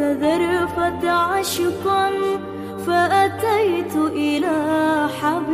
ذرفت عشقا فأتيت إلى حبيبي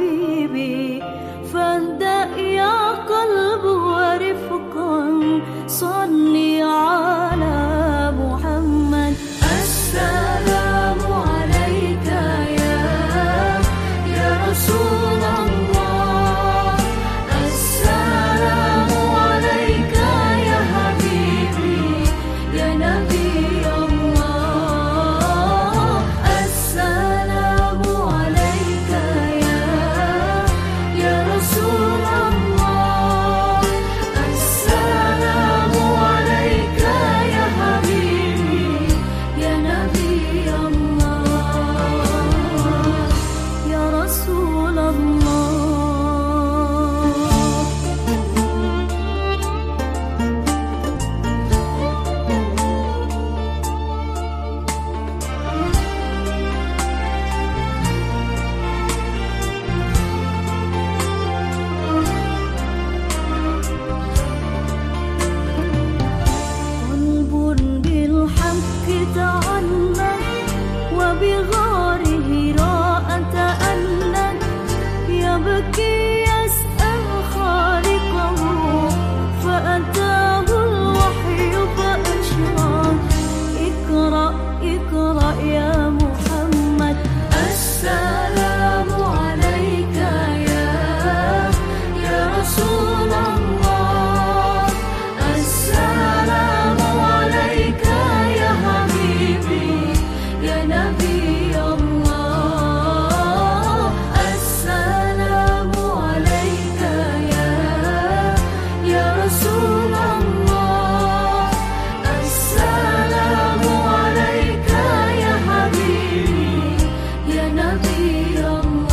Alhamdulillah